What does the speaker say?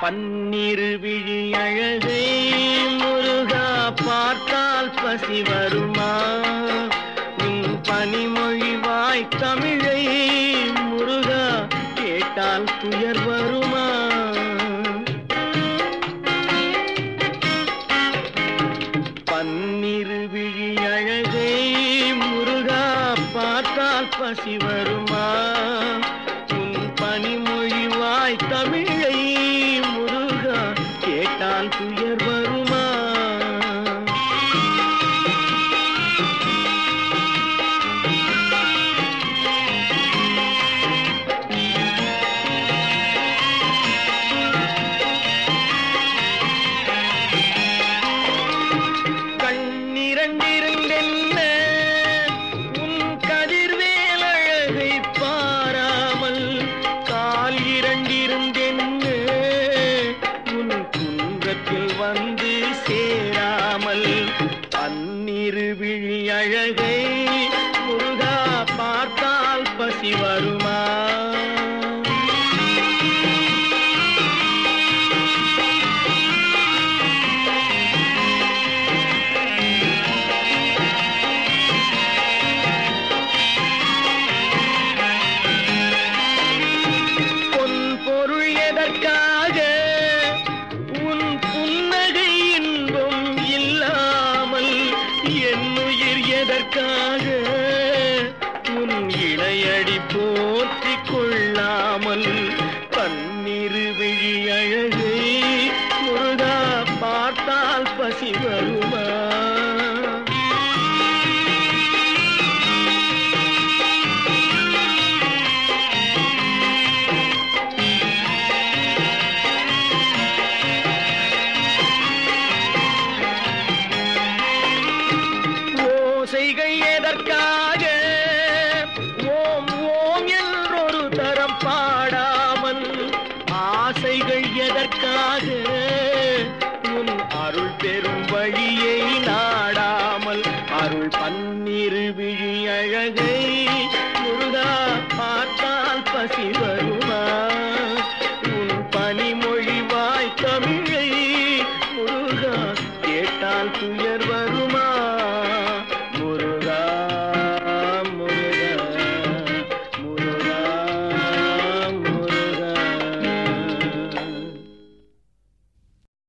பன்னிரு விழி அழகை முருகா பார்த்தால் பசி வருமா? உன் பனிமொழி வாய் தமிழை முருகா கேட்டால் துயர் வருமா? பன்னிரு விழி அழகை முருகா பார்த்தால் பசி வருமா? கேட்டால் விழி அழகை முருகா பார்த்தால் பசி வரும். என்னுயிர் எதற்காக உன் இணையடி போற்றி கொள்ளாமல் பன்னிரு விழி அழகை முருகா பார்த்தால் பசி வருமா? ஓசைகள் எதற்காக? ஓம் ஓம் என்றொரு தரம் பாடாமல் ஆசைகள் எதற்காக? உன் அருள் பெறும் வழியை நாடாமல் அருள் பன்னிரு விழி அழகை